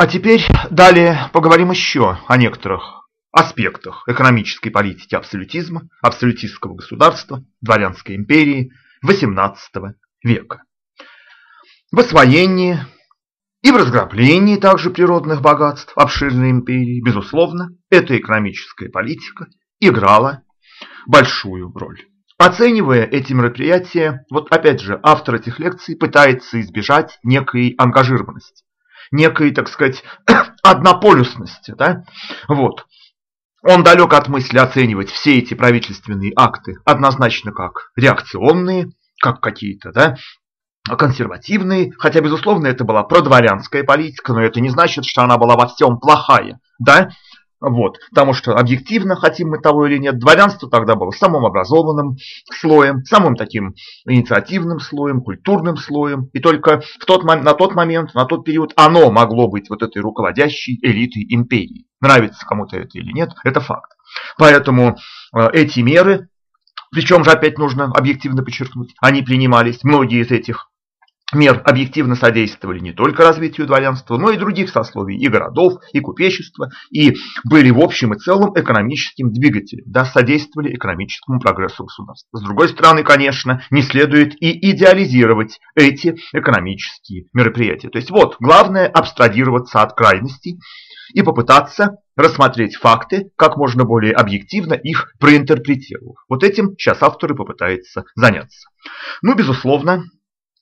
А теперь далее поговорим еще о некоторых аспектах экономической политики абсолютизма, абсолютистского государства, дворянской империи XVIII века. В освоении и в разграблении также природных богатств обширной империи, безусловно, эта экономическая политика играла большую роль. Оценивая эти мероприятия, вот опять же, автор этих лекций пытается избежать некой ангажированности, некой, так сказать, однополюсности. Да? Вот. Он далек от мысли оценивать все эти правительственные акты однозначно как реакционные, как какие-то да, консервативные, хотя, безусловно, это была продворянская политика, но это не значит, что она была во всем плохая. Да? Вот, потому что объективно, хотим мы того или нет, дворянство тогда было самым образованным слоем, самым таким инициативным слоем, культурным слоем. И только в тот, на тот момент, на тот период оно могло быть вот этой руководящей элитой империи. Нравится кому-то это или нет, это факт. Поэтому э, эти меры, причем же опять нужно объективно подчеркнуть, они принимались, многие из этих мер объективно содействовали не только развитию дворянства, но и других сословий, и городов, и купечества, и были в общем и целом экономическим двигателем, да, содействовали экономическому прогрессу государства. С другой стороны, конечно, не следует и идеализировать эти экономические мероприятия. То есть вот, главное абстрагироваться от крайностей и попытаться рассмотреть факты, как можно более объективно их проинтерпретировав. Вот этим сейчас авторы попытаются заняться. Ну, безусловно,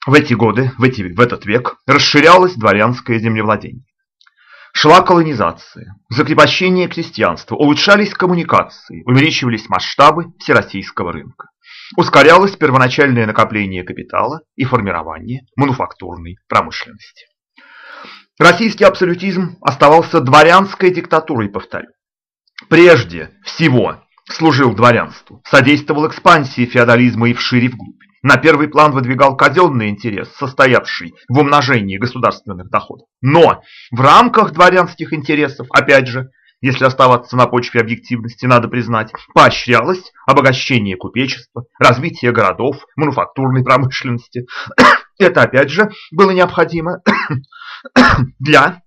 в эти годы, в, эти, в этот век, расширялось дворянское землевладение. Шла колонизация, закрепощение крестьянства, улучшались коммуникации, увеличивались масштабы всероссийского рынка. Ускорялось первоначальное накопление капитала и формирование мануфактурной промышленности. Российский абсолютизм оставался дворянской диктатурой, повторю. Прежде всего служил дворянству, содействовал экспансии феодализма и вшире вглубь. На первый план выдвигал казенный интерес, состоявший в умножении государственных доходов. Но в рамках дворянских интересов, опять же, если оставаться на почве объективности, надо признать, поощрялось обогащение купечества, развитие городов, мануфактурной промышленности. Это, опять же, было необходимо для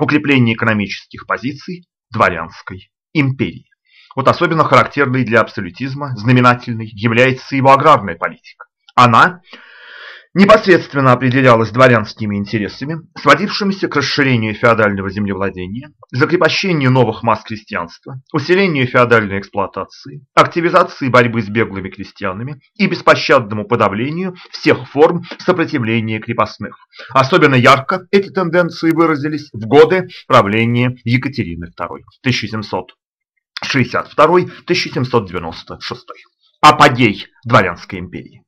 укрепления экономических позиций дворянской империи. Вот особенно характерной для абсолютизма, знаменательной, является его аграрная политика. Она непосредственно определялась дворянскими интересами, сводившимися к расширению феодального землевладения, закрепощению новых масс крестьянства, усилению феодальной эксплуатации, активизации борьбы с беглыми крестьянами и беспощадному подавлению всех форм сопротивления крепостных. Особенно ярко эти тенденции выразились в годы правления Екатерины II 1762-1796. Апогей дворянской империи.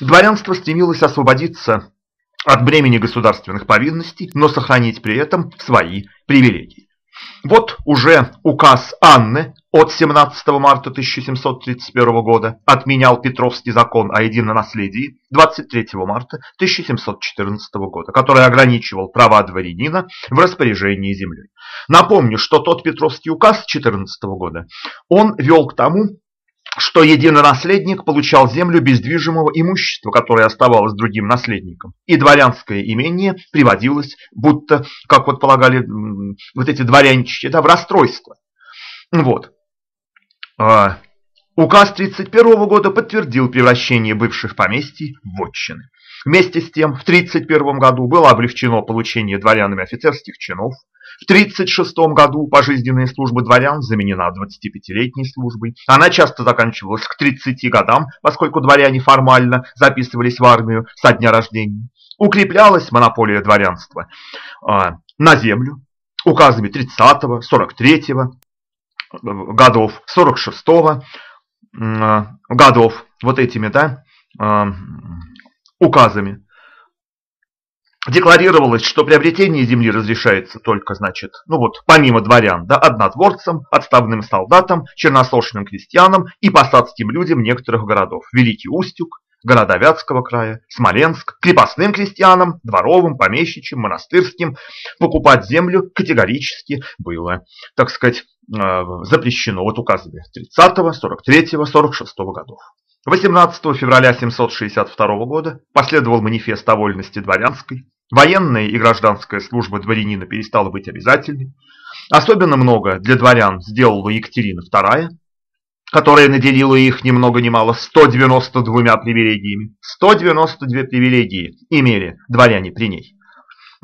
Дворянство стремилось освободиться от бремени государственных повинностей, но сохранить при этом свои привилегии. Вот уже указ Анны от 17 марта 1731 года отменял Петровский закон о едином наследии 23 марта 1714 года, который ограничивал права дворянина в распоряжении землей. Напомню, что тот Петровский указ 14 года, он вел к тому, что единонаследник получал землю бездвижимого имущества, которое оставалось другим наследником. И дворянское имение приводилось, будто, как вот полагали вот эти дворянчики, да, в расстройство. Вот. А, указ 1931 года подтвердил превращение бывших поместий в вотчины. Вместе с тем, в 1931 году было облегчено получение дворянами офицерских чинов, в 1936 году пожизненная служба дворян заменена 25-летней службой. Она часто заканчивалась к 30 годам, поскольку дворяне формально записывались в армию со дня рождения. Укреплялась монополия дворянства э, на землю указами 30-го, 43-го годов, 46-го э, годов, вот этими да, э, указами. Декларировалось, что приобретение земли разрешается только, значит, ну вот, помимо дворян, да, однодворцам, отставным солдатам, черносошным крестьянам и посадским людям некоторых городов. Великий Устюг, города Вятского края, Смоленск, крепостным крестьянам, дворовым, помещичьим, монастырским покупать землю категорически было, так сказать, запрещено. Вот указами 30-го, 43-го, 46-го годов. 18 февраля 762 года последовал манифест о вольности дворянской, Военная и гражданская служба дворянина перестала быть обязательной. Особенно много для дворян сделала Екатерина II, которая наделила их ни много ни мало 192 привилегиями. 192 привилегии имели дворяне при ней.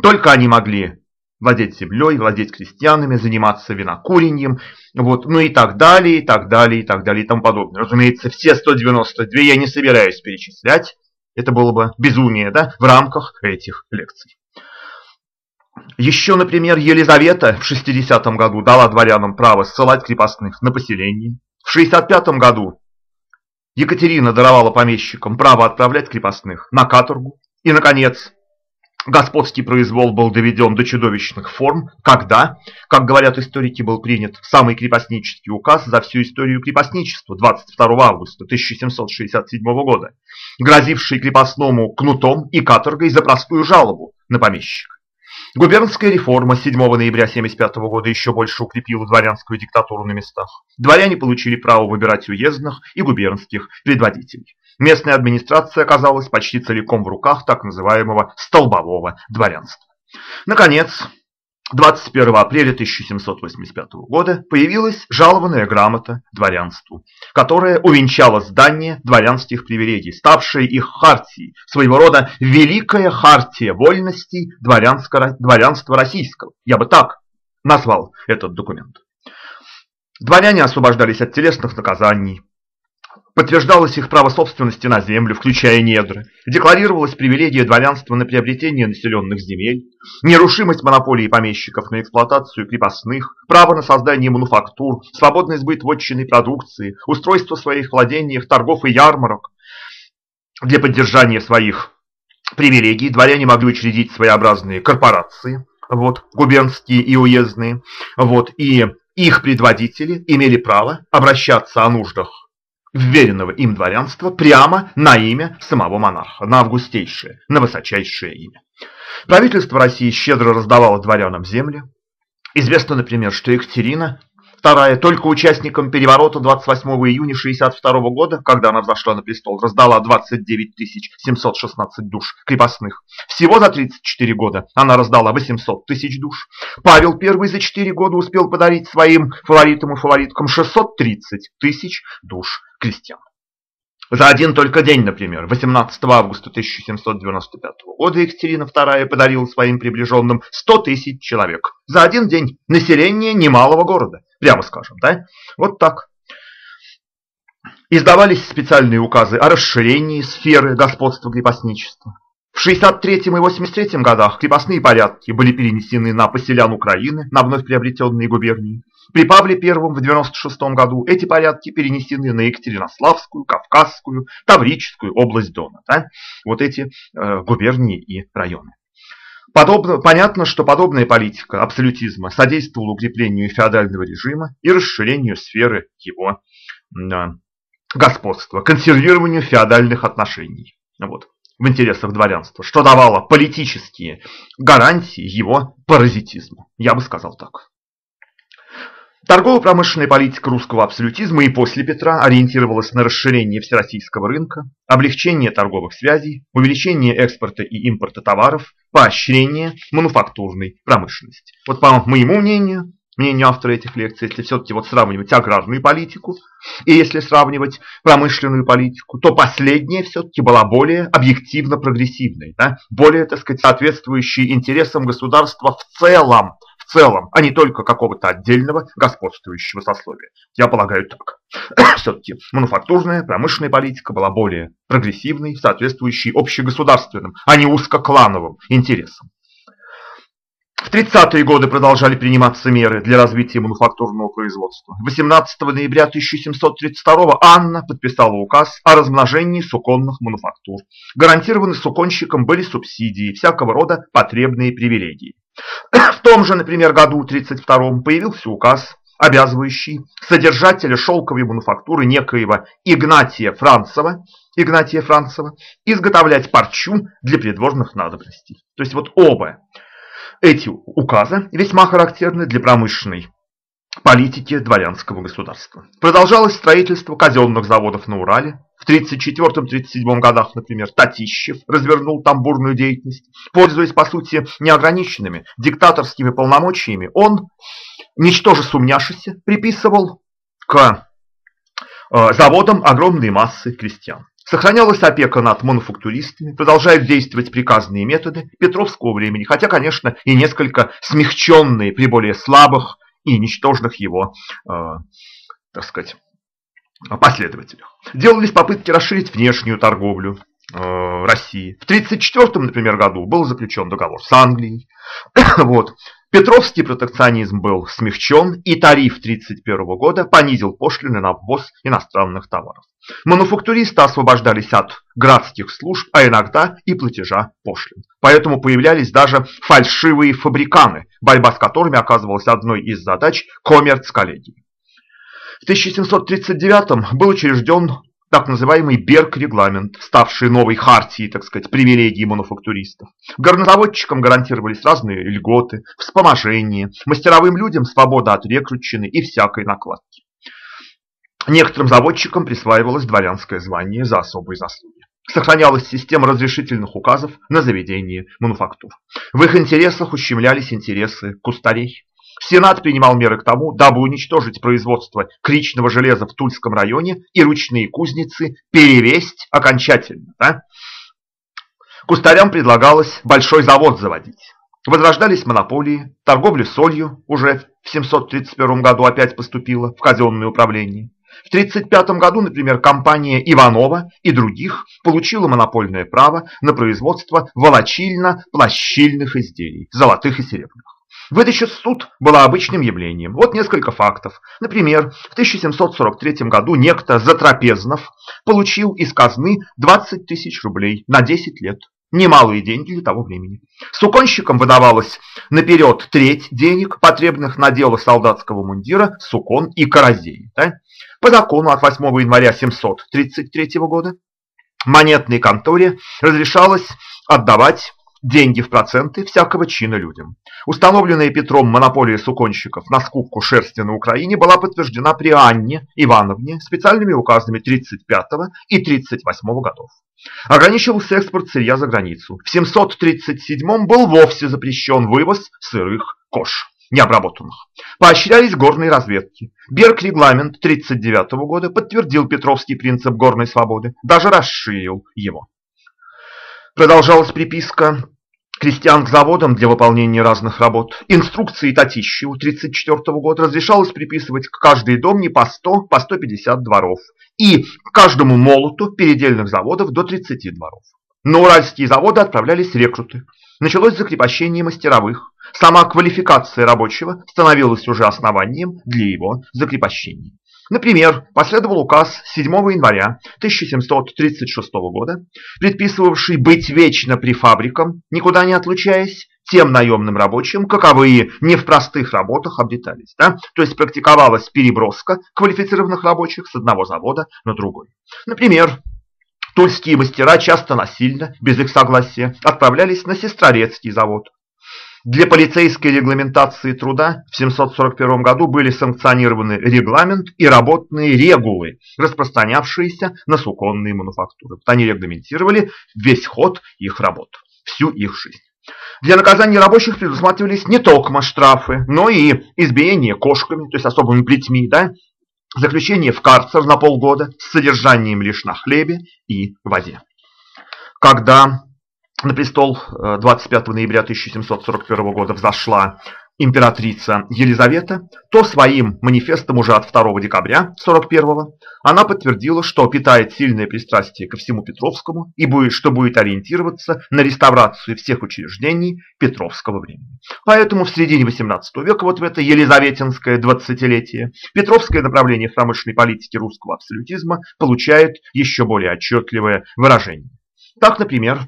Только они могли владеть землей, владеть крестьянами, заниматься винокурением, вот, ну и так далее, и так далее, и так далее, и тому подобное. Разумеется, все 192 я не собираюсь перечислять, это было бы безумие, да, в рамках этих лекций. Еще, например, Елизавета в 60 году дала дворянам право ссылать крепостных на поселение. В 65 году Екатерина даровала помещикам право отправлять крепостных на каторгу. И, наконец, господский произвол был доведен до чудовищных форм, когда, как говорят историки, был принят самый крепостнический указ за всю историю крепостничества 22 августа 1767 года, грозивший крепостному кнутом и каторгой за простую жалобу на помещика. Губернская реформа 7 ноября 1975 года еще больше укрепила дворянскую диктатуру на местах. Дворяне получили право выбирать уездных и губернских предводителей. Местная администрация оказалась почти целиком в руках так называемого столбового дворянства. Наконец, 21 апреля 1785 года появилась жалованная грамота дворянству, которая увенчала здание дворянских привилегий, ставшее их хартией, своего рода великая хартия вольностей дворянства российского. Я бы так назвал этот документ. Дворяне освобождались от телесных наказаний, Подтверждалось их право собственности на землю, включая недры. Декларировалась привилегия дворянства на приобретение населенных земель, нерушимость монополии помещиков на эксплуатацию крепостных, право на создание мануфактур, свободный сбыт вотчинной продукции, устройство своих владениях, торгов и ярмарок. Для поддержания своих привилегий дворяне могли учредить своеобразные корпорации, вот, губернские и уездные, вот, и их предводители имели право обращаться о нуждах вверенного им дворянства прямо на имя самого монарха, на августейшее, на высочайшее имя. Правительство России щедро раздавало дворянам земли. Известно, например, что Екатерина II только участникам переворота 28 июня 1962 года, когда она взошла на престол, раздала 29 716 душ крепостных. Всего за 34 года она раздала 800 тысяч душ. Павел I за 4 года успел подарить своим фаворитам и фавориткам 630 тысяч душ крестьян. За один только день, например, 18 августа 1795 года Екатерина II подарила своим приближенным 100 тысяч человек. За один день население немалого города, прямо скажем, да? Вот так. Издавались специальные указы о расширении сферы господства крепостничества. В 63 и 83 годах крепостные порядки были перенесены на поселян Украины, на вновь приобретенные губернии. При Павле I в 96 году эти порядки перенесены на Екатеринославскую, Кавказскую, Таврическую область Дона. Да? Вот эти э, губернии и районы. Подобно, понятно, что подобная политика абсолютизма содействовала укреплению феодального режима и расширению сферы его э, господства, консервированию феодальных отношений. Вот в интересах дворянства, что давало политические гарантии его паразитизма. Я бы сказал так. Торгово-промышленная политика русского абсолютизма и после Петра ориентировалась на расширение всероссийского рынка, облегчение торговых связей, увеличение экспорта и импорта товаров, поощрение мануфактурной промышленности. Вот по моему мнению, мнению автора этих лекций, если все-таки вот сравнивать аграрную политику и если сравнивать промышленную политику, то последняя все-таки была более объективно прогрессивной, да? более, так сказать, соответствующей интересам государства в целом, в целом, а не только какого-то отдельного господствующего сословия. Я полагаю так. Все-таки мануфактурная, промышленная политика была более прогрессивной, соответствующей общегосударственным, а не узкоклановым интересам. В 30-е годы продолжали приниматься меры для развития мануфактурного производства. 18 ноября 1732 Анна подписала указ о размножении суконных мануфактур. Гарантированы суконщикам были субсидии, всякого рода потребные привилегии. В том же, например, году 32 появился указ, обязывающий содержателя шелковой мануфактуры некоего Игнатия Францева, Игнатия Францева изготовлять парчу для придворных надобностей. То есть вот оба эти указы весьма характерны для промышленной политики дворянского государства. Продолжалось строительство казенных заводов на Урале, В 1934-1937 годах, например, Татищев развернул там бурную деятельность. Пользуясь, по сути, неограниченными диктаторскими полномочиями, он, ничтоже сумняшися, приписывал к э, заводам огромные массы крестьян. Сохранялась опека над мануфактуристами, продолжают действовать приказные методы Петровского времени, хотя, конечно, и несколько смягченные при более слабых и ничтожных его, э, так сказать, последователях. Делались попытки расширить внешнюю торговлю э, России. В 1934, например, году был заключен договор с Англией. вот. Петровский протекционизм был смягчен, и тариф 1931 года понизил пошлины на ввоз иностранных товаров. Мануфактуристы освобождались от градских служб, а иногда и платежа пошлин. Поэтому появлялись даже фальшивые фабриканы, борьба с которыми оказывалась одной из задач коммерц-коллегии. В 1739 был учрежден так называемый Берг-регламент, ставший новой хартией, так сказать, привилегий мануфактуристов. Горнозаводчикам гарантировались разные льготы, вспоможения, мастеровым людям свобода от рекрутчины и всякой накладки. Некоторым заводчикам присваивалось дворянское звание за особые заслуги. Сохранялась система разрешительных указов на заведение мануфактур. В их интересах ущемлялись интересы кустарей. Сенат принимал меры к тому, дабы уничтожить производство кричного железа в Тульском районе и ручные кузницы перевесть окончательно. Да? Кустарям предлагалось большой завод заводить. Возрождались монополии, торговля солью уже в 731 году опять поступила в казенное управление. В 1935 году, например, компания Иванова и других получила монопольное право на производство волочильно-плащильных изделий, золотых и серебряных. Выдача суд была обычным явлением. Вот несколько фактов. Например, в 1743 году некто Затрапезнов получил из казны 20 тысяч рублей на 10 лет. Немалые деньги для того времени. Суконщикам выдавалось наперед треть денег, потребных на дело солдатского мундира, сукон и каразей. Да? По закону от 8 января 733 года монетной конторе разрешалось отдавать деньги в проценты всякого чина людям. Установленная Петром монополия суконщиков на скупку шерсти на Украине была подтверждена при Анне Ивановне специальными указами 35 и 38 годов. Ограничивался экспорт сырья за границу. В 737 был вовсе запрещен вывоз сырых кож необработанных. Поощрялись горные разведки. Берг-регламент 1939 года подтвердил Петровский принцип горной свободы, даже расширил его. Продолжалась приписка крестьян к заводам для выполнения разных работ. Инструкции Татищеву 1934 года разрешалось приписывать к каждый дом не по 100, по 150 дворов. И к каждому молоту передельных заводов до 30 дворов. На уральские заводы отправлялись рекруты. Началось закрепощение мастеровых. Сама квалификация рабочего становилась уже основанием для его закрепощения. Например, последовал указ 7 января 1736 года, предписывавший быть вечно при фабрикам, никуда не отлучаясь, тем наемным рабочим, каковые не в простых работах обретались. Да? То есть практиковалась переброска квалифицированных рабочих с одного завода на другой. Например, тульские мастера часто насильно, без их согласия, отправлялись на Сестрорецкий завод, для полицейской регламентации труда в 741 году были санкционированы регламент и работные регулы, распространявшиеся на суконные мануфактуры. Они регламентировали весь ход их работ, всю их жизнь. Для наказания рабочих предусматривались не только штрафы, но и избиение кошками, то есть особыми плетьми, да, заключение в карцер на полгода с содержанием лишь на хлебе и воде. Когда на престол 25 э, ноября 1741 года взошла императрица Елизавета, то своим манифестом уже от 2 декабря 41 она подтвердила, что питает сильное пристрастие ко всему Петровскому и будет, что будет ориентироваться на реставрацию всех учреждений Петровского времени. Поэтому в середине 18 века, вот в это елизаветинское двадцатилетие, Петровское направление в промышленной политике русского абсолютизма получает еще более отчетливое выражение. Так, например,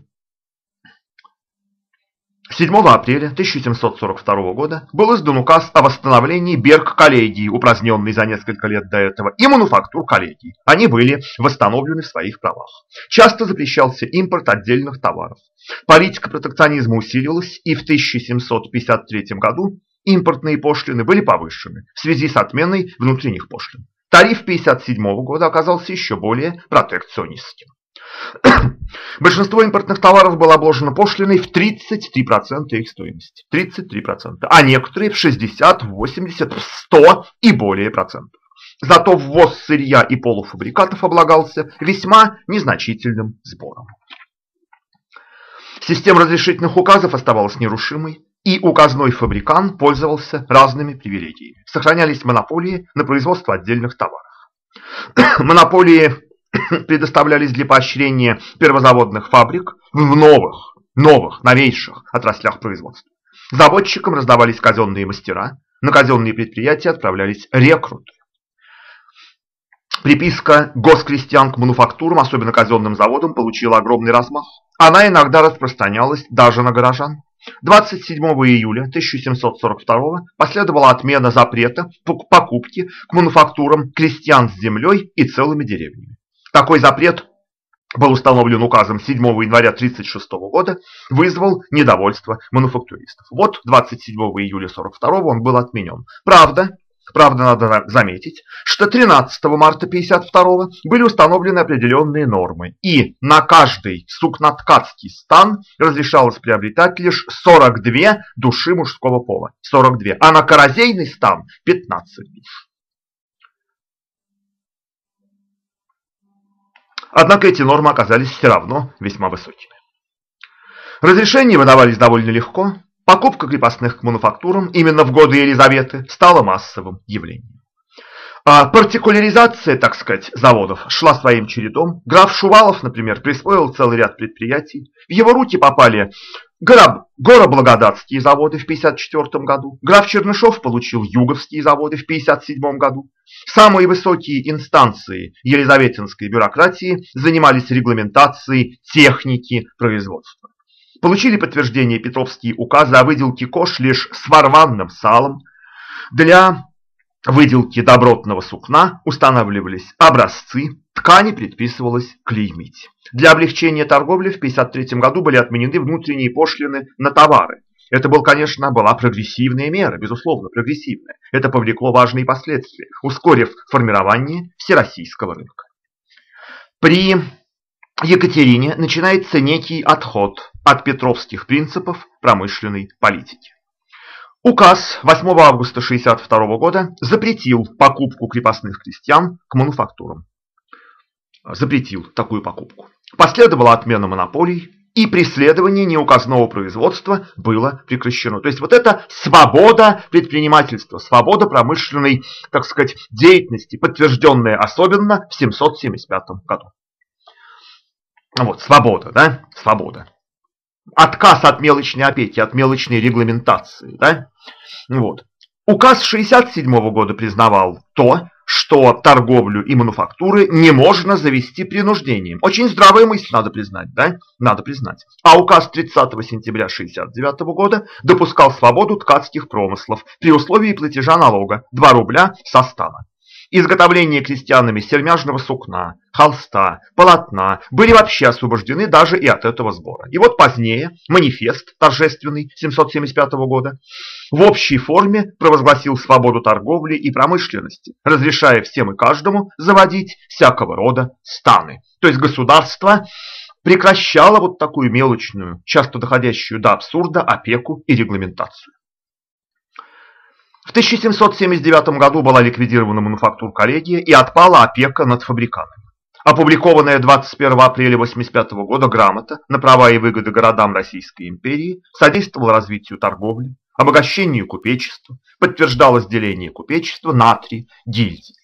7 апреля 1742 года был издан указ о восстановлении Берг-коллегии, упраздненной за несколько лет до этого, и мануфактур коллегий. Они были восстановлены в своих правах. Часто запрещался импорт отдельных товаров. Политика протекционизма усилилась, и в 1753 году импортные пошлины были повышены в связи с отменой внутренних пошлин. Тариф 1957 года оказался еще более протекционистским. Большинство импортных товаров было обложено пошлиной в 33% их стоимости. 33%. А некоторые в 60, 80, 100 и более процентов. Зато ввоз сырья и полуфабрикатов облагался весьма незначительным сбором. Система разрешительных указов оставалась нерушимой, и указной фабрикант пользовался разными привилегиями. Сохранялись монополии на производство отдельных товаров. Монополии предоставлялись для поощрения первозаводных фабрик в новых, новых, новейших отраслях производства. Заводчикам раздавались казенные мастера, на казенные предприятия отправлялись рекруты. Приписка госкрестьян к мануфактурам, особенно казенным заводам, получила огромный размах. Она иногда распространялась даже на горожан. 27 июля 1742 последовала отмена запрета покупки к мануфактурам крестьян с землей и целыми деревнями. Такой запрет был установлен указом 7 января 1936 года, вызвал недовольство мануфактуристов. Вот 27 июля 1942 он был отменен. Правда, Правда, надо заметить, что 13 марта 1952 были установлены определенные нормы, и на каждый сукноткацкий стан разрешалось приобретать лишь 42 души мужского пола, 42, а на коррозейный стан 15 душ. Однако эти нормы оказались все равно весьма высокими. Разрешения выдавались довольно легко, Покупка крепостных к мануфактурам именно в годы Елизаветы стала массовым явлением. А партикуляризация, так сказать, заводов шла своим чередом. Граф Шувалов, например, присвоил целый ряд предприятий. В его руки попали горо Гороблагодатские заводы в 1954 году. Граф Чернышов получил Юговские заводы в 1957 году. Самые высокие инстанции елизаветинской бюрократии занимались регламентацией техники производства. Получили подтверждение Петровские указы о выделке кож лишь с варванным салом. Для выделки добротного сукна устанавливались образцы, ткани предписывалось клеймить. Для облегчения торговли в 1953 году были отменены внутренние пошлины на товары. Это был, конечно, была прогрессивная мера, безусловно, прогрессивная. Это повлекло важные последствия, ускорив формирование всероссийского рынка. При Екатерине начинается некий отход от петровских принципов промышленной политики. Указ 8 августа 1962 года запретил покупку крепостных крестьян к мануфактурам. Запретил такую покупку. Последовала отмена монополий, и преследование неуказного производства было прекращено. То есть вот это свобода предпринимательства, свобода промышленной, так сказать, деятельности, подтвержденная особенно в 775 году. Вот, свобода, да, свобода. Отказ от мелочной опеки, от мелочной регламентации, да. Вот. Указ 67 года признавал то, что торговлю и мануфактуры не можно завести принуждением. Очень здравая мысль, надо признать, да? Надо признать. А указ 30 сентября 69 года допускал свободу ткацких промыслов при условии платежа налога 2 рубля со стана. Изготовление крестьянами сермяжного сукна, холста, полотна были вообще освобождены даже и от этого сбора. И вот позднее манифест торжественный 775 года в общей форме провозгласил свободу торговли и промышленности, разрешая всем и каждому заводить всякого рода станы. То есть государство прекращало вот такую мелочную, часто доходящую до абсурда опеку и регламентацию. В 1779 году была ликвидирована мануфактур коллегия и отпала опека над фабриканами. Опубликованная 21 апреля 1985 года грамота на права и выгоды городам Российской империи содействовала развитию торговли, обогащению купечества, подтверждалось деление купечества на три гильдии.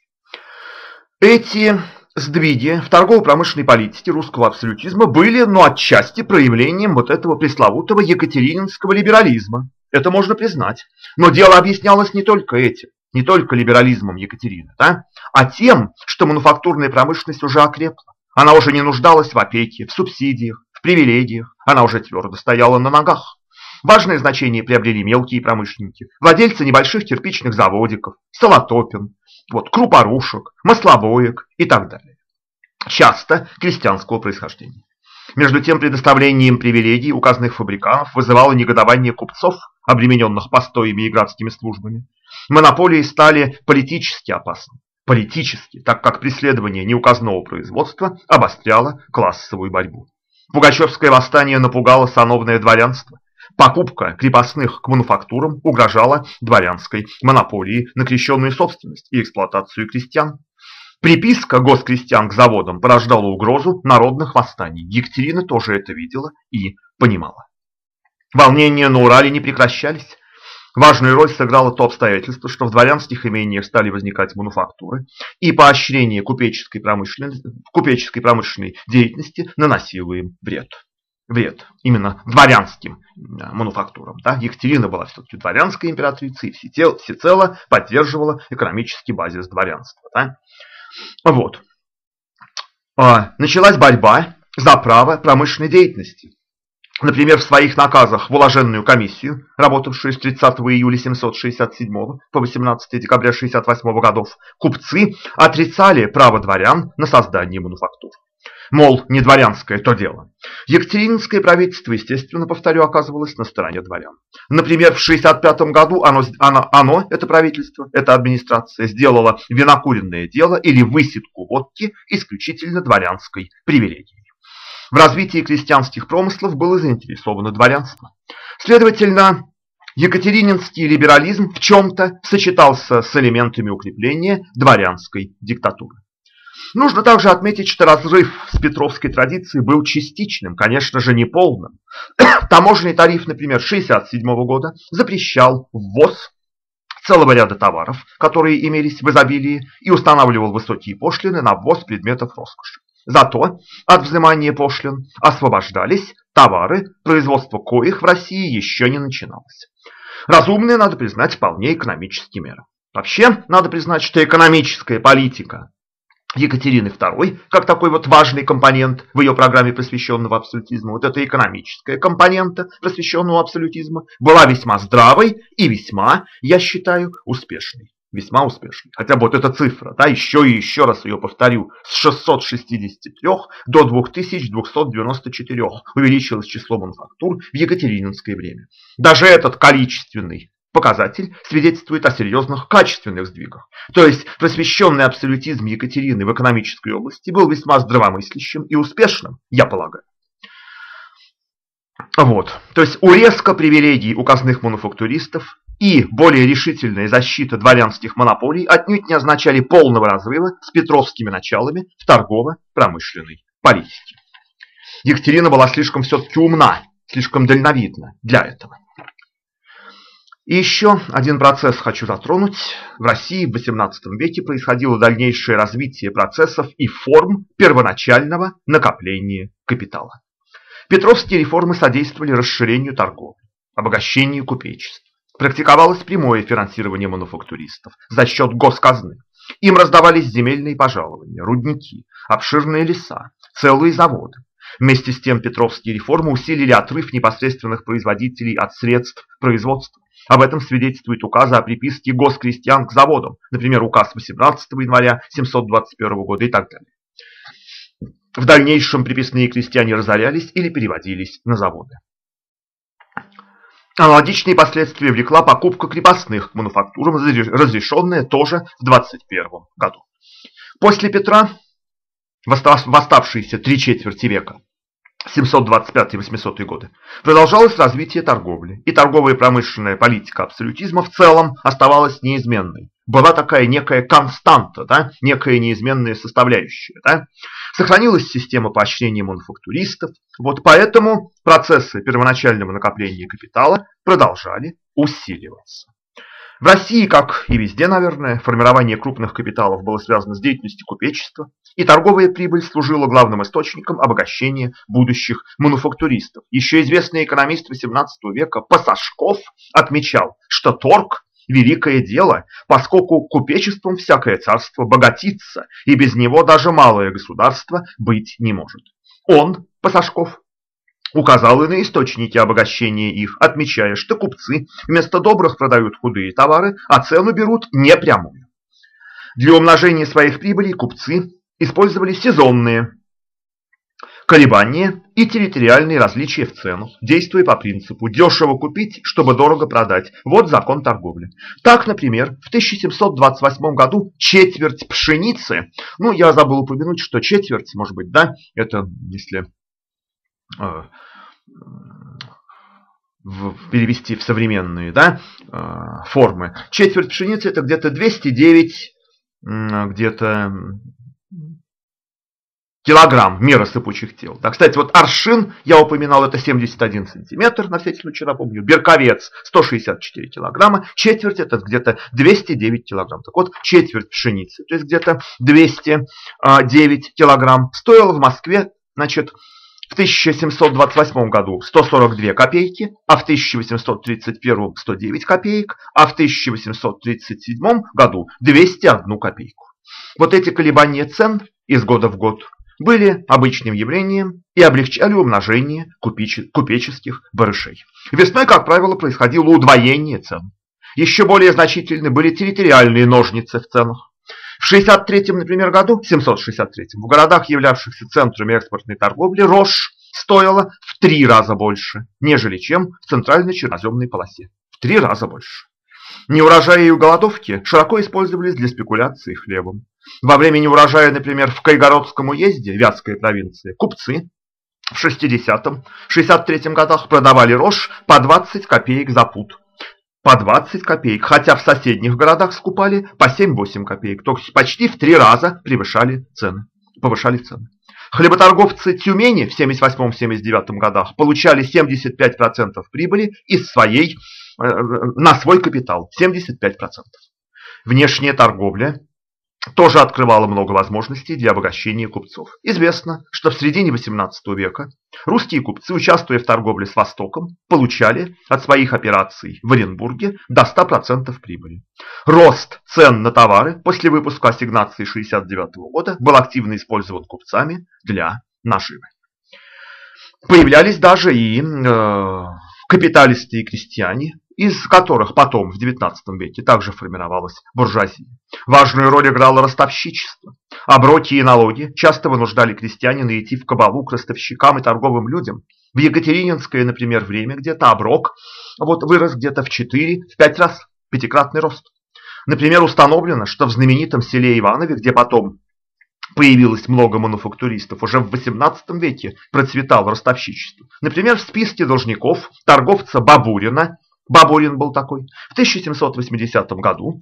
Эти сдвиги в торгово-промышленной политике русского абсолютизма были, но отчасти проявлением вот этого пресловутого екатерининского либерализма, это можно признать. Но дело объяснялось не только этим, не только либерализмом Екатерины, да, а тем, что мануфактурная промышленность уже окрепла. Она уже не нуждалась в опеке, в субсидиях, в привилегиях. Она уже твердо стояла на ногах. Важное значение приобрели мелкие промышленники, владельцы небольших кирпичных заводиков, солотопин, вот, крупорушек, маслобоек и так далее. Часто крестьянского происхождения. Между тем, предоставление им привилегий указанных фабриканов вызывало негодование купцов, обремененных постоями и градскими службами. Монополии стали политически опасны. политически, так как преследование неуказного производства обостряло классовую борьбу. Пугачевское восстание напугало сановное дворянство. Покупка крепостных к мануфактурам угрожала дворянской монополии на крещенную собственность и эксплуатацию крестьян. Приписка госкрестьян к заводам порождала угрозу народных восстаний. Екатерина тоже это видела и понимала. Волнения на Урале не прекращались. Важную роль сыграло то обстоятельство, что в дворянских имениях стали возникать мануфактуры, и поощрение купеческой, купеческой промышленной деятельности наносило им вред. Вред именно дворянским мануфактурам. Да? Екатерина была все-таки дворянской императрицей и всецело поддерживала экономический базис дворянства. Да? Вот. А, началась борьба за право промышленной деятельности. Например, в своих наказах в уложенную комиссию, работавшую с 30 июля 767 по 18 декабря 68 годов, купцы отрицали право дворян на создание мануфактур. Мол, не дворянское то дело. Екатерининское правительство, естественно, повторю, оказывалось на стороне дворян. Например, в 65 году оно, оно, оно, это правительство, эта администрация, сделало винокуренное дело или высидку водки исключительно дворянской привилегией. В развитии крестьянских промыслов было заинтересовано дворянство. Следовательно, Екатерининский либерализм в чем-то сочетался с элементами укрепления дворянской диктатуры. Нужно также отметить, что разрыв с петровской традицией был частичным, конечно же, не полным. Таможенный тариф, например, 1967 года запрещал ввоз целого ряда товаров, которые имелись в изобилии, и устанавливал высокие пошлины на ввоз предметов роскоши. Зато от взимания пошлин освобождались товары, производство коих в России еще не начиналось. Разумные, надо признать, вполне экономические меры. Вообще, надо признать, что экономическая политика Екатерины II, как такой вот важный компонент в ее программе, посвященного абсолютизму, вот эта экономическая компонента, посвященного абсолютизму, была весьма здравой и весьма, я считаю, успешной весьма успешный. Хотя бы вот эта цифра, да, еще и еще раз ее повторю, с 663 до 2294 увеличилось число мануфактур в Екатерининское время. Даже этот количественный показатель свидетельствует о серьезных качественных сдвигах. То есть просвещенный абсолютизм Екатерины в экономической области был весьма здравомыслящим и успешным, я полагаю. Вот. То есть урезка привилегий указных мануфактуристов и более решительная защита дворянских монополий отнюдь не означали полного разрыва с петровскими началами в торгово-промышленной политике. Екатерина была слишком все-таки умна, слишком дальновидна для этого. И еще один процесс хочу затронуть. В России в XVIII веке происходило дальнейшее развитие процессов и форм первоначального накопления капитала. Петровские реформы содействовали расширению торговли, обогащению купечества. Практиковалось прямое финансирование мануфактуристов за счет госказны. Им раздавались земельные пожалования, рудники, обширные леса, целые заводы. Вместе с тем Петровские реформы усилили отрыв непосредственных производителей от средств производства. Об этом свидетельствует указ о приписке госкрестьян к заводам, например, указ 18 января 721 года и так далее. В дальнейшем приписные крестьяне разорялись или переводились на заводы. Аналогичные последствия влекла покупка крепостных к мануфактурам, разрешенная тоже в 21 году. После Петра, в оставшиеся три четверти века, 725-800 годы, продолжалось развитие торговли, и торговая и промышленная политика абсолютизма в целом оставалась неизменной. Была такая некая константа, да, некая неизменная составляющая. Да. Сохранилась система поощрения мануфактуристов, вот поэтому процессы первоначального накопления капитала продолжали усиливаться. В России, как и везде, наверное, формирование крупных капиталов было связано с деятельностью купечества, и торговая прибыль служила главным источником обогащения будущих мануфактуристов. Еще известный экономист XVIII века Пасашков отмечал, что торг – великое дело, поскольку купечеством всякое царство богатится, и без него даже малое государство быть не может. Он, Пасашков, указал и на источники обогащения их, отмечая, что купцы вместо добрых продают худые товары, а цену берут непрямую. Для умножения своих прибылей купцы использовали сезонные колебания и территориальные различия в ценах, действуя по принципу «дешево купить, чтобы дорого продать». Вот закон торговли. Так, например, в 1728 году четверть пшеницы, ну, я забыл упомянуть, что четверть, может быть, да, это если э, в, перевести в современные да, э, формы, четверть пшеницы это где-то 209 где-то килограмм мера сыпучих тел. Да, кстати, вот аршин, я упоминал, это 71 сантиметр, на всякий случай напомню. Берковец 164 килограмма, четверть это где-то 209 килограмм. Так вот, четверть пшеницы, то есть где-то 209 килограмм, стоила в Москве, значит, в 1728 году 142 копейки, а в 1831 109 копеек, а в 1837 году 201 копейку. Вот эти колебания цен из года в год были обычным явлением и облегчали умножение купеческих барышей. Весной, как правило, происходило удвоение цен. Еще более значительны были территориальные ножницы в ценах. В 63-м, например, году, 763-м, в городах, являвшихся центрами экспортной торговли, рожь стоила в три раза больше, нежели чем в центральной черноземной полосе. В три раза больше. Неурожаи и голодовки широко использовались для спекуляции хлебом. Во время неурожая, например, в Кайгородском уезде, Вятская провинция, купцы в 60-м, 63-м годах продавали рожь по 20 копеек за пуд. По 20 копеек, хотя в соседних городах скупали по 7-8 копеек, то есть почти в три раза превышали цены, повышали цены. Хлеботорговцы Тюмени в 78-79 годах получали 75% прибыли из своей, на свой капитал. 75%. Внешняя торговля тоже открывало много возможностей для обогащения купцов. Известно, что в середине XVIII века русские купцы, участвуя в торговле с Востоком, получали от своих операций в Оренбурге до 100% прибыли. Рост цен на товары после выпуска ассигнации 1969 года был активно использован купцами для наживы. Появлялись даже и э, капиталисты и крестьяне, из которых потом в XIX веке также формировалась буржуазия. Важную роль играло ростовщичество. Оброки и налоги часто вынуждали крестьянина идти в кабалу к ростовщикам и торговым людям. В Екатерининское, например, время где-то оброк вот, вырос где-то в 4-5 раз, пятикратный рост. Например, установлено, что в знаменитом селе Иванове, где потом появилось много мануфактуристов, уже в XVIII веке процветало ростовщичество. Например, в списке должников торговца Бабурина Бабурин был такой. В 1780 году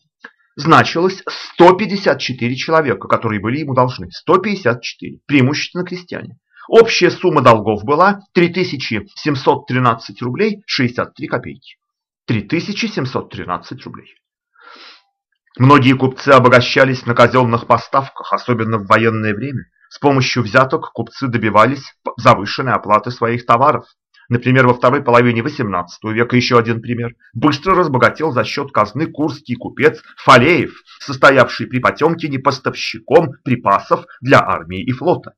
значилось 154 человека, которые были ему должны. 154, преимущественно крестьяне. Общая сумма долгов была 3713 рублей 63 копейки. 3713 рублей. Многие купцы обогащались на казенных поставках, особенно в военное время. С помощью взяток купцы добивались завышенной оплаты своих товаров. Например, во второй половине XVIII века еще один пример. Быстро разбогател за счет казны курский купец Фалеев, состоявший при Потемкине поставщиком припасов для армии и флота.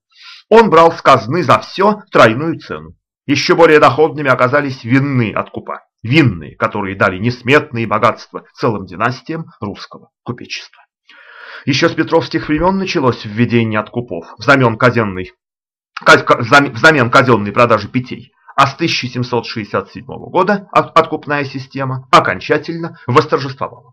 Он брал с казны за все тройную цену. Еще более доходными оказались винные откупа. Винные, которые дали несметные богатства целым династиям русского купечества. Еще с петровских времен началось введение откупов взамен казенной, взамен казенной продажи питей а с 1767 года откупная система окончательно восторжествовала.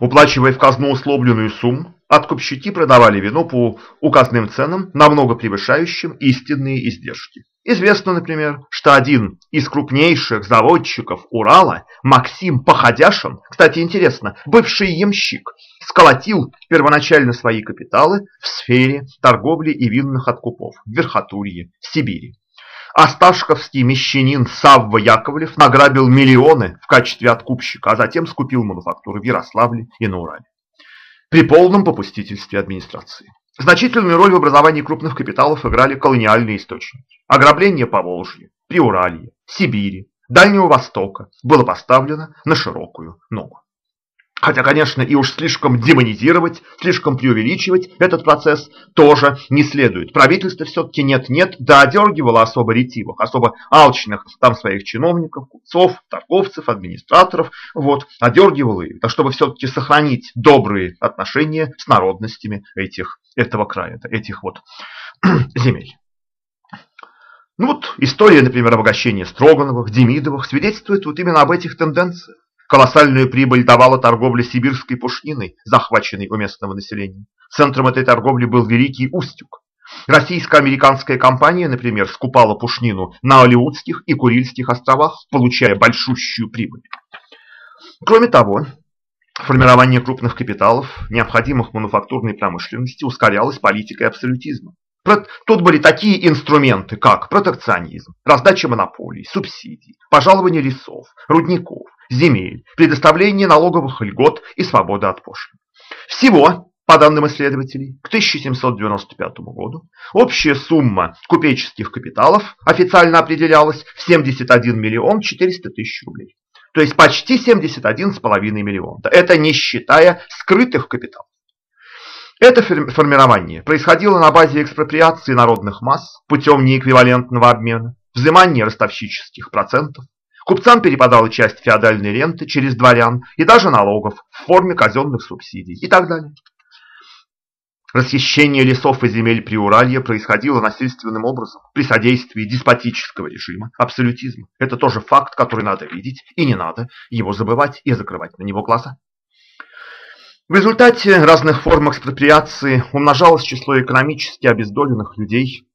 Уплачивая в казну условленную сумму, откупщики продавали вино по указанным ценам, намного превышающим истинные издержки. Известно, например, что один из крупнейших заводчиков Урала, Максим Походяшин, кстати, интересно, бывший ямщик, сколотил первоначально свои капиталы в сфере торговли и винных откупов в Верхотурье, в Сибири. Осташковский мещанин Савва Яковлев награбил миллионы в качестве откупщика, а затем скупил мануфактуры в Ярославле и на Урале. При полном попустительстве администрации. Значительную роль в образовании крупных капиталов играли колониальные источники. Ограбление по Волжье, Приуралье, Сибири, Дальнего Востока было поставлено на широкую ногу. Хотя, конечно, и уж слишком демонизировать, слишком преувеличивать этот процесс тоже не следует. Правительство все-таки нет-нет, да одергивало особо ретивых, особо алчных там своих чиновников, купцов, торговцев, администраторов, вот, одергивало их, чтобы все-таки сохранить добрые отношения с народностями этих, этого края, этих вот земель. Ну вот история, например, обогащения Строгановых, Демидовых свидетельствует вот именно об этих тенденциях. Колоссальную прибыль давала торговля сибирской пушниной, захваченной у местного населения. Центром этой торговли был Великий Устюг. Российско-американская компания, например, скупала пушнину на Алиутских и Курильских островах, получая большущую прибыль. Кроме того, формирование крупных капиталов, необходимых мануфактурной промышленности, ускорялось политикой абсолютизма. Тут были такие инструменты, как протекционизм, раздача монополий, субсидий, пожалование лесов, рудников, земель, предоставление налоговых льгот и свобода от пошлин. Всего, по данным исследователей, к 1795 году общая сумма купеческих капиталов официально определялась в 71 миллион 400 тысяч рублей. То есть почти 71,5 миллиона. Это не считая скрытых капиталов. Это формирование происходило на базе экспроприации народных масс путем неэквивалентного обмена, взимания ростовщических процентов. Купцам перепадала часть феодальной ренты через дворян и даже налогов в форме казенных субсидий и так далее. Расхищение лесов и земель Приуралья происходило насильственным образом при содействии деспотического режима, абсолютизма. Это тоже факт, который надо видеть, и не надо его забывать и закрывать на него глаза. В результате разных форм экспроприации умножалось число экономически обездоленных людей,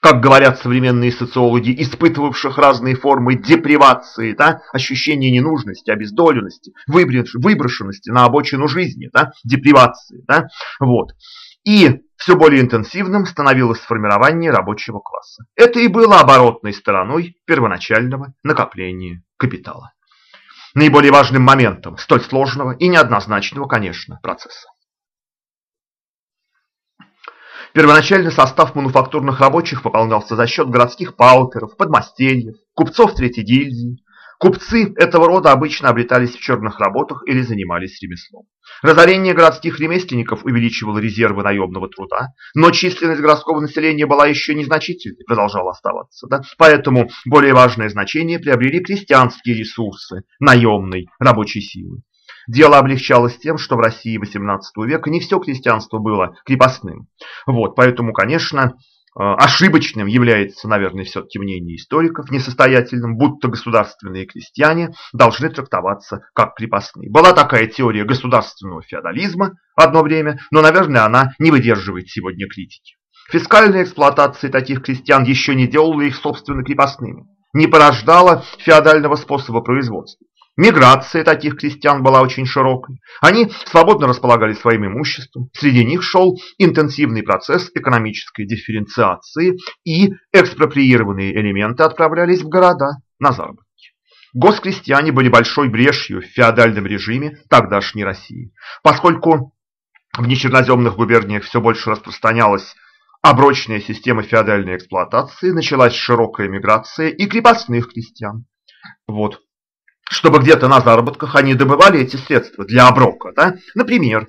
как говорят современные социологи, испытывавших разные формы депривации, да, ощущение ненужности, обездоленности, выброшенности на обочину жизни, да, депривации. Да, вот. И все более интенсивным становилось формирование рабочего класса. Это и было оборотной стороной первоначального накопления капитала наиболее важным моментом столь сложного и неоднозначного, конечно, процесса. Первоначальный состав мануфактурных рабочих пополнялся за счет городских пауперов, подмастерьев, купцов третьей гильдии, Купцы этого рода обычно обретались в черных работах или занимались ремеслом. Разорение городских ремесленников увеличивало резервы наемного труда, но численность городского населения была еще незначительной, продолжала оставаться. Да? Поэтому более важное значение приобрели крестьянские ресурсы наемной рабочей силы. Дело облегчалось тем, что в России XVIII века не все крестьянство было крепостным. Вот, поэтому, конечно, Э, ошибочным является, наверное, все-таки мнение историков, несостоятельным, будто государственные крестьяне должны трактоваться как крепостные. Была такая теория государственного феодализма одно время, но, наверное, она не выдерживает сегодня критики. Фискальная эксплуатация таких крестьян еще не делала их собственно крепостными, не порождала феодального способа производства. Миграция таких крестьян была очень широкой. Они свободно располагали своим имуществом. Среди них шел интенсивный процесс экономической дифференциации, и экспроприированные элементы отправлялись в города на заработки. Госкрестьяне были большой брешью в феодальном режиме тогдашней России. Поскольку в нечерноземных губерниях все больше распространялась оброчная система феодальной эксплуатации, началась широкая миграция и крепостных крестьян. Вот чтобы где-то на заработках они добывали эти средства для оброка. Да? Например,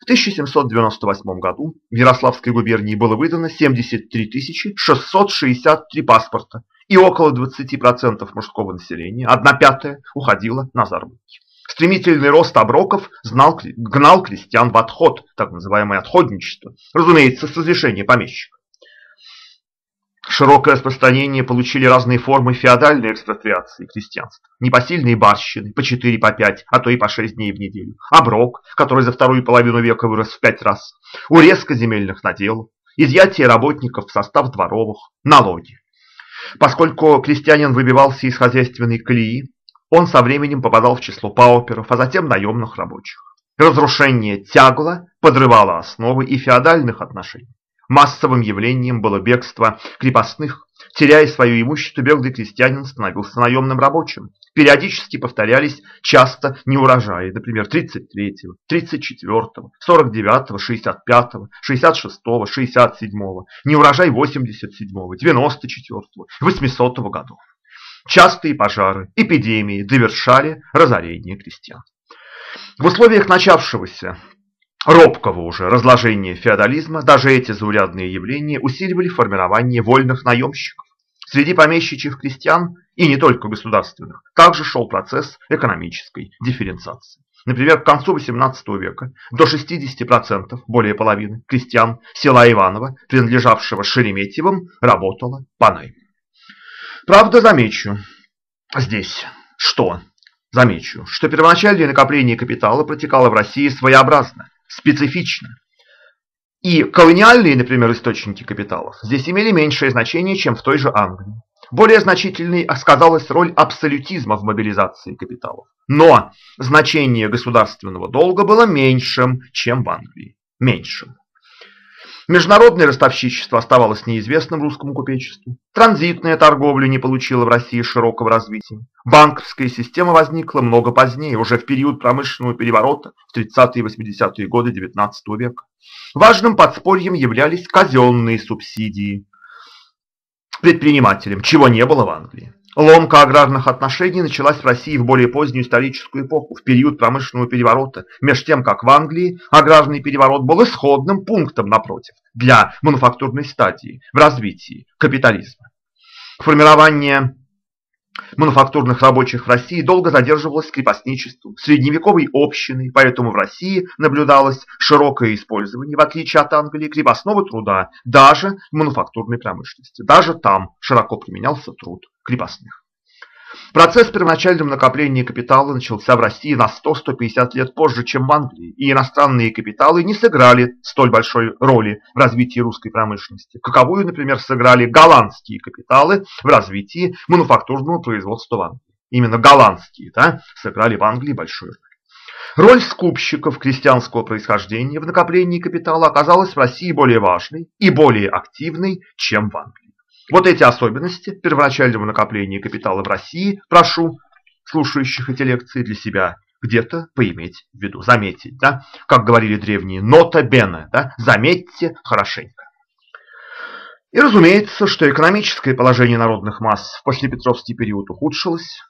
в 1798 году в Ярославской губернии было выдано 73 663 паспорта, и около 20% мужского населения, одна пятая, уходила на заработки. Стремительный рост оброков знал, гнал крестьян в отход, так называемое отходничество, разумеется, с разрешения помещика. Широкое распространение получили разные формы феодальной экспроприации крестьянства. Непосильные барщины по 4, по 5, а то и по 6 дней в неделю. Оброк, который за вторую половину века вырос в 5 раз. Урезка земельных наделов. Изъятие работников в состав дворовых. Налоги. Поскольку крестьянин выбивался из хозяйственной колеи, он со временем попадал в число пауперов, а затем наемных рабочих. Разрушение тягла подрывало основы и феодальных отношений. Массовым явлением было бегство крепостных. Теряя свое имущество, беглый крестьянин становился наемным рабочим. Периодически повторялись часто неурожаи, например, 33-го, 34-го, 49-го, 65-го, 66-го, 67-го, неурожай 87-го, 94-го, 800-го годов. Частые пожары, эпидемии довершали разорение крестьян. В условиях начавшегося робкого уже разложения феодализма даже эти заурядные явления усиливали формирование вольных наемщиков. Среди помещичьих крестьян, и не только государственных, также шел процесс экономической дифференциации. Например, к концу XVIII века до 60%, более половины, крестьян села Иваново, принадлежавшего Шереметьевым, работало по найму. Правда, замечу здесь, что? Замечу, что первоначальное накопление капитала протекало в России своеобразно, специфично. И колониальные, например, источники капиталов здесь имели меньшее значение, чем в той же Англии. Более значительной сказалась роль абсолютизма в мобилизации капиталов. Но значение государственного долга было меньшим, чем в Англии. Меньшим. Международное ростовщичество оставалось неизвестным русскому купечеству. Транзитная торговля не получила в России широкого развития. Банковская система возникла много позднее, уже в период промышленного переворота в 30-е и 80-е годы XIX века. Важным подспорьем являлись казенные субсидии предпринимателям, чего не было в Англии. Ломка аграрных отношений началась в России в более позднюю историческую эпоху, в период промышленного переворота, между тем, как в Англии аграрный переворот был исходным пунктом, напротив, для мануфактурной стадии в развитии капитализма. Формирование мануфактурных рабочих в России долго задерживалось крепостничеством, средневековой общиной, поэтому в России наблюдалось широкое использование, в отличие от Англии, крепостного труда даже в мануфактурной промышленности. Даже там широко применялся труд крепостных. Процесс первоначального накопления капитала начался в России на 100-150 лет позже, чем в Англии, и иностранные капиталы не сыграли столь большой роли в развитии русской промышленности, каковую, например, сыграли голландские капиталы в развитии мануфактурного производства в Англии. Именно голландские да, сыграли в Англии большую роль. Роль скупщиков крестьянского происхождения в накоплении капитала оказалась в России более важной и более активной, чем в Англии. Вот эти особенности первоначального накопления капитала в России прошу слушающих эти лекции для себя где-то поиметь в виду, заметить, да, как говорили древние, нота бена, да, заметьте хорошенько. И разумеется, что экономическое положение народных масс в послепетровский период ухудшилось,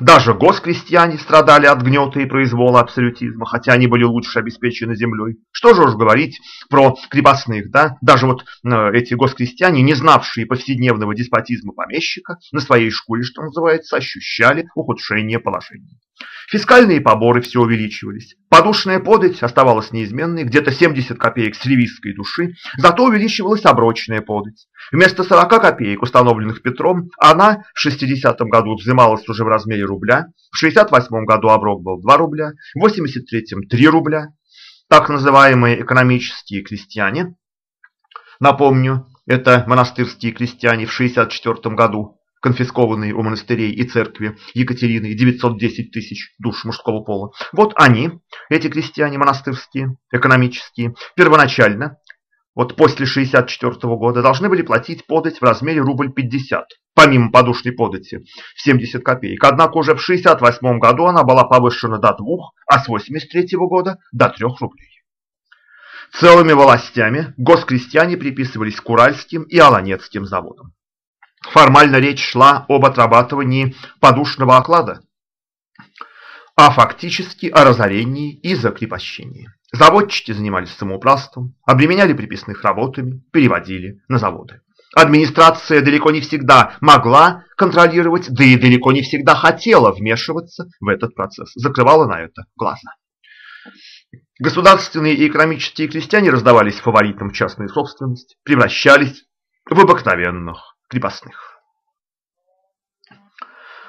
даже госкрестьяне страдали от гнета и произвола абсолютизма, хотя они были лучше обеспечены землей. Что же уж говорить про крепостных, да? Даже вот э, эти госкрестьяне, не знавшие повседневного деспотизма помещика, на своей шкуре, что называется, ощущали ухудшение положения. Фискальные поборы все увеличивались. Подушная подать оставалась неизменной, где-то 70 копеек с ревизской души, зато увеличивалась оброчная подать. Вместо 40 копеек, установленных Петром, она в 60 году взималась уже в размере рубля, в 68 году оброк был 2 рубля, в 83 3 рубля. Так называемые экономические крестьяне, напомню, это монастырские крестьяне в 64 году конфискованные у монастырей и церкви Екатерины 910 тысяч душ мужского пола. Вот они, эти крестьяне монастырские, экономические, первоначально, вот после 64 года, должны были платить подать в размере рубль 50, помимо подушной подати в 70 копеек. Однако уже в 68 году она была повышена до 2, а с 83 года до 3 рублей. Целыми властями госкрестьяне приписывались к Уральским и Аланецким заводам. Формально речь шла об отрабатывании подушного оклада, а фактически о разорении и закрепощении. Заводчики занимались самоуправством, обременяли приписных работами, переводили на заводы. Администрация далеко не всегда могла контролировать, да и далеко не всегда хотела вмешиваться в этот процесс, закрывала на это глаза. Государственные и экономические крестьяне раздавались фаворитам в частную собственность, превращались в обыкновенных крепостных.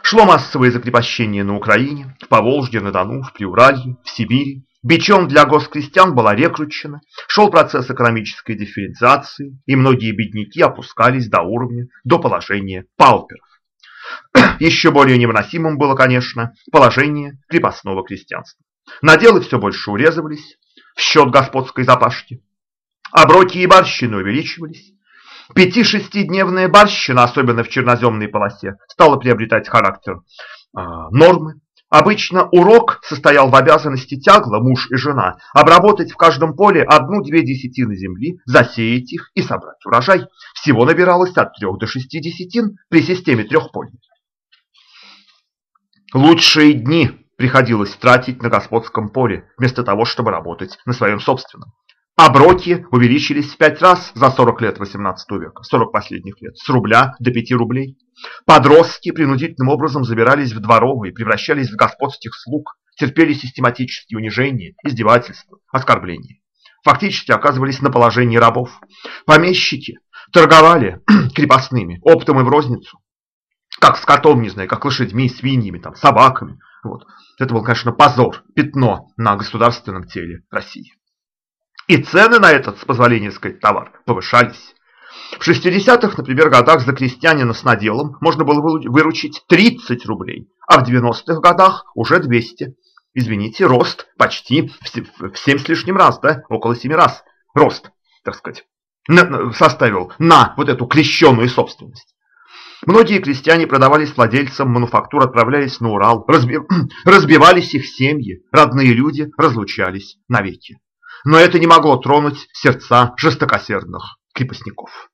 Шло массовое закрепощение на Украине, в Поволжье, на Дону, в Приуралье, в Сибири. Бичом для госкрестьян была рекрутчина, шел процесс экономической дифференциации, и многие бедняки опускались до уровня, до положения пауперов. Еще более невыносимым было, конечно, положение крепостного крестьянства. Наделы все больше урезывались в счет господской запашки. Оброки и барщины увеличивались, Пяти-шестидневная барщина, особенно в черноземной полосе, стала приобретать характер э, нормы. Обычно урок состоял в обязанности тягла, муж и жена, обработать в каждом поле одну-две десятины земли, засеять их и собрать урожай. Всего набиралось от трех до шести десятин при системе трех полей. Лучшие дни приходилось тратить на господском поле, вместо того, чтобы работать на своем собственном. Оброки увеличились в пять раз за 40 лет 18 века, 40 последних лет, с рубля до 5 рублей. Подростки принудительным образом забирались в дворовые, превращались в господских слуг, терпели систематические унижения, издевательства, оскорбления. Фактически оказывались на положении рабов. Помещики торговали крепостными, оптом и в розницу. как скотом, не знаю, как лошадьми, свиньями, там, собаками. Вот. Это был, конечно, позор, пятно на государственном теле России. И цены на этот, с позволения сказать, товар повышались. В 60-х, например, годах за крестьянина с наделом можно было выручить 30 рублей, а в 90-х годах уже 200. Извините, рост почти в 7 с лишним раз, да, около 7 раз рост, так сказать, составил на вот эту крещенную собственность. Многие крестьяне продавались владельцам мануфактур, отправлялись на Урал, разби... разбивались их семьи, родные люди разлучались навеки. Но это не могло тронуть сердца жестокосердных крепостников.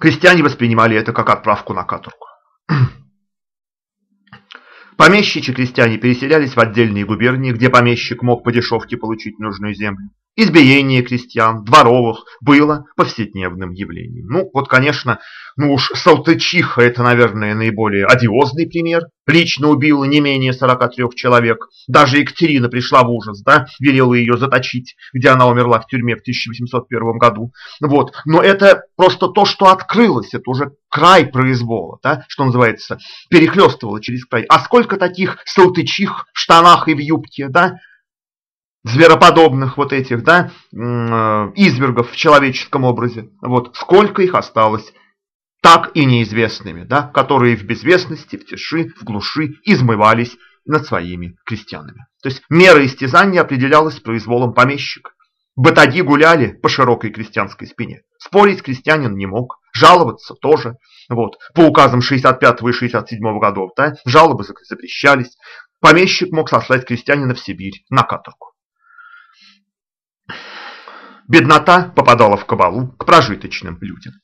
Крестьяне воспринимали это как отправку на каторгу. Помещичьи крестьяне переселялись в отдельные губернии, где помещик мог по дешевке получить нужную землю. Избиение крестьян, дворовых, было повседневным явлением. Ну, вот, конечно, ну уж Салтычиха – это, наверное, наиболее одиозный пример. Лично убила не менее 43 человек. Даже Екатерина пришла в ужас, да, велела ее заточить, где она умерла в тюрьме в 1801 году. Вот. Но это просто то, что открылось, это уже край произвола, да, что называется, перехлестывало через край. А сколько таких Салтычих в штанах и в юбке, да, звероподобных вот этих, да, э, извергов в человеческом образе. Вот сколько их осталось, так и неизвестными, да, которые в безвестности, в тиши, в глуши измывались над своими крестьянами. То есть мера истязания определялась произволом помещика. Батаги гуляли по широкой крестьянской спине. Спорить крестьянин не мог, жаловаться тоже. Вот. По указам 65 и 67 годов да, жалобы запрещались. Помещик мог сослать крестьянина в Сибирь на каторгу. Беднота попадала в кабалу к прожиточным людям.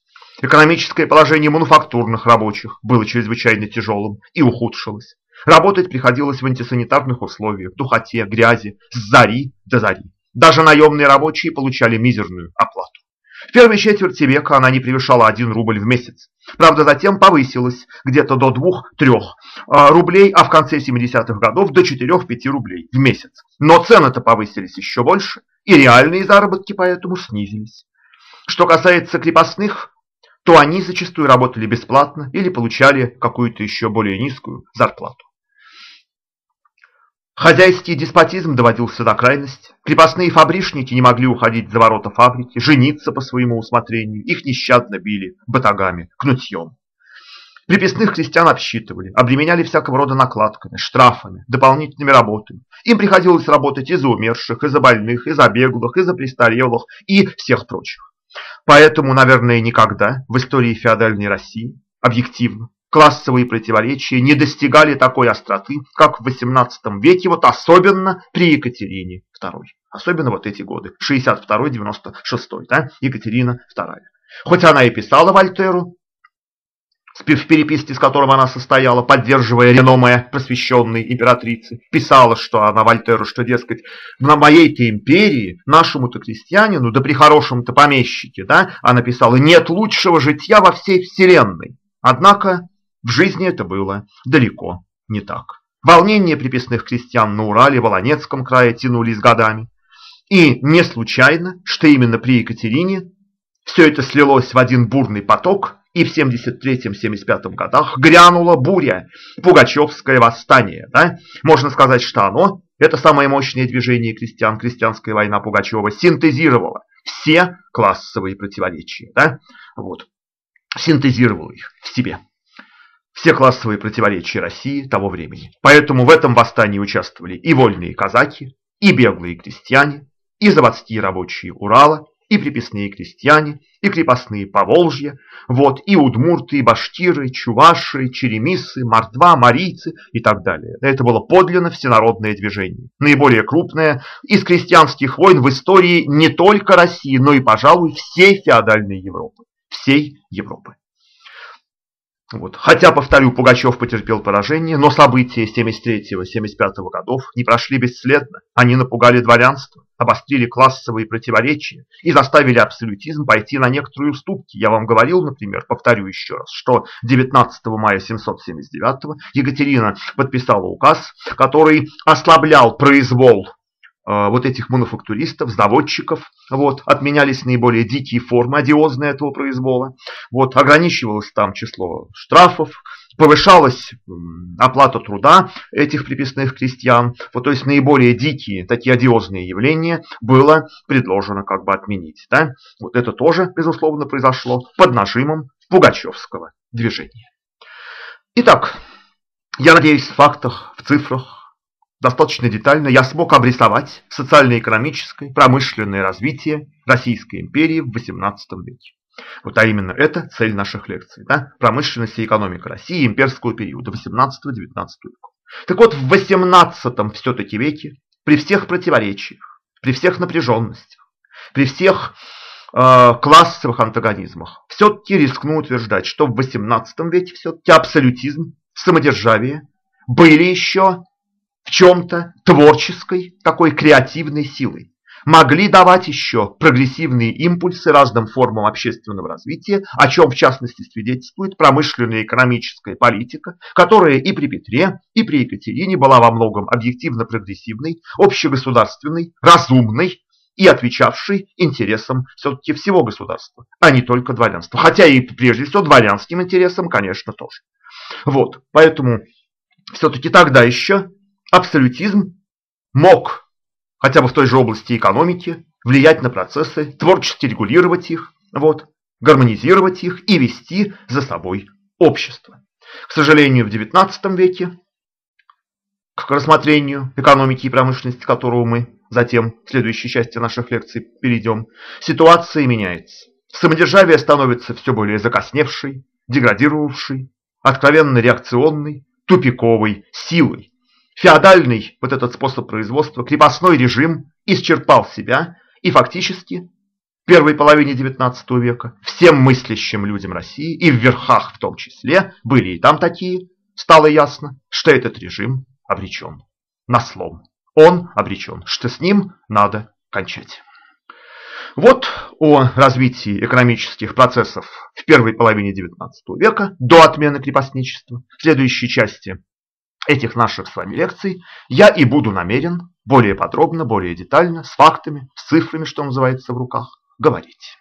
Экономическое положение мануфактурных рабочих было чрезвычайно тяжелым и ухудшилось. Работать приходилось в антисанитарных условиях, духоте, грязи, с зари до зари. Даже наемные рабочие получали мизерную оплату. В первой четверти века она не превышала 1 рубль в месяц. Правда, затем повысилась где-то до 2-3 а, рублей, а в конце 70-х годов до 4-5 рублей в месяц. Но цены-то повысились еще больше и реальные заработки поэтому снизились. Что касается крепостных, то они зачастую работали бесплатно или получали какую-то еще более низкую зарплату. Хозяйский деспотизм доводился до крайности. Крепостные фабричники не могли уходить за ворота фабрики, жениться по своему усмотрению. Их нещадно били батагами, кнутьем. Приписных крестьян обсчитывали, обременяли всякого рода накладками, штрафами, дополнительными работами. Им приходилось работать и за умерших, и за больных, и за беглых, и за престарелых, и всех прочих. Поэтому, наверное, никогда в истории феодальной России, объективно, классовые противоречия не достигали такой остроты, как в XVIII веке, вот особенно при Екатерине II. Особенно вот эти годы, 62-96, да, Екатерина II. Хоть она и писала Вольтеру, в переписке, с которым она состояла, поддерживая реноме просвещенной императрицы, писала, что она Вольтеру, что, дескать, на моей-то империи, нашему-то крестьянину, да при хорошем-то помещике, да, она писала, нет лучшего житья во всей вселенной. Однако в жизни это было далеко не так. Волнения приписных крестьян на Урале, Волонецком крае тянулись годами. И не случайно, что именно при Екатерине все это слилось в один бурный поток, и в 73-75 годах грянула буря, Пугачевское восстание. Да? Можно сказать, что оно, это самое мощное движение крестьян, крестьянская война Пугачева, синтезировало все классовые противоречия. Да? Вот. Синтезировало их в себе. Все классовые противоречия России того времени. Поэтому в этом восстании участвовали и вольные казаки, и беглые крестьяне, и заводские рабочие Урала, и приписные крестьяне, и крепостные Поволжья, вот, и удмурты, и башкиры, чуваши, черемисы, мордва, марийцы и так далее. Это было подлинно всенародное движение, наиболее крупное из крестьянских войн в истории не только России, но и, пожалуй, всей феодальной Европы. Всей Европы. Вот. Хотя, повторю, Пугачев потерпел поражение, но события 73-75 годов не прошли бесследно. Они напугали дворянство, обострили классовые противоречия и заставили абсолютизм пойти на некоторые уступки. Я вам говорил, например, повторю еще раз, что 19 мая 779 Екатерина подписала указ, который ослаблял произвол вот этих мануфактуристов, заводчиков, вот, отменялись наиболее дикие формы одиозные этого произвола, вот, ограничивалось там число штрафов, повышалась оплата труда этих приписных крестьян, вот, то есть наиболее дикие, такие одиозные явления было предложено как бы отменить. Да? Вот это тоже, безусловно, произошло под нажимом Пугачевского движения. Итак, я надеюсь, в фактах, в цифрах достаточно детально я смог обрисовать социально-экономическое, промышленное развитие Российской империи в XVIII веке. Вот а именно это цель наших лекций. Да? Промышленность и экономика России имперского периода 18-19 века. Так вот, в 18 все-таки веке, при всех противоречиях, при всех напряженностях, при всех э, классовых антагонизмах, все-таки рискну утверждать, что в 18 веке все-таки абсолютизм, самодержавие были еще в чем-то творческой, такой креативной силой могли давать еще прогрессивные импульсы разным формам общественного развития, о чем в частности свидетельствует промышленная экономическая политика, которая и при Петре, и при Екатерине была во многом объективно прогрессивной, общегосударственной, разумной и отвечавшей интересам все-таки всего государства, а не только дворянства. Хотя и прежде всего дворянским интересам, конечно, тоже. Вот, поэтому все-таки тогда еще абсолютизм мог хотя бы в той же области экономики, влиять на процессы, творчески регулировать их, вот, гармонизировать их и вести за собой общество. К сожалению, в XIX веке к рассмотрению экономики и промышленности, к которому мы затем в следующей части наших лекций перейдем, ситуация меняется. Самодержавие становится все более закосневшей, деградировавшей, откровенно реакционной, тупиковой силой, Феодальный вот этот способ производства, крепостной режим исчерпал себя и фактически в первой половине XIX века всем мыслящим людям России и в верхах в том числе, были и там такие, стало ясно, что этот режим обречен на слом. Он обречен, что с ним надо кончать. Вот о развитии экономических процессов в первой половине XIX века до отмены крепостничества. В следующей части этих наших с вами лекций я и буду намерен более подробно, более детально, с фактами, с цифрами, что называется, в руках, говорить.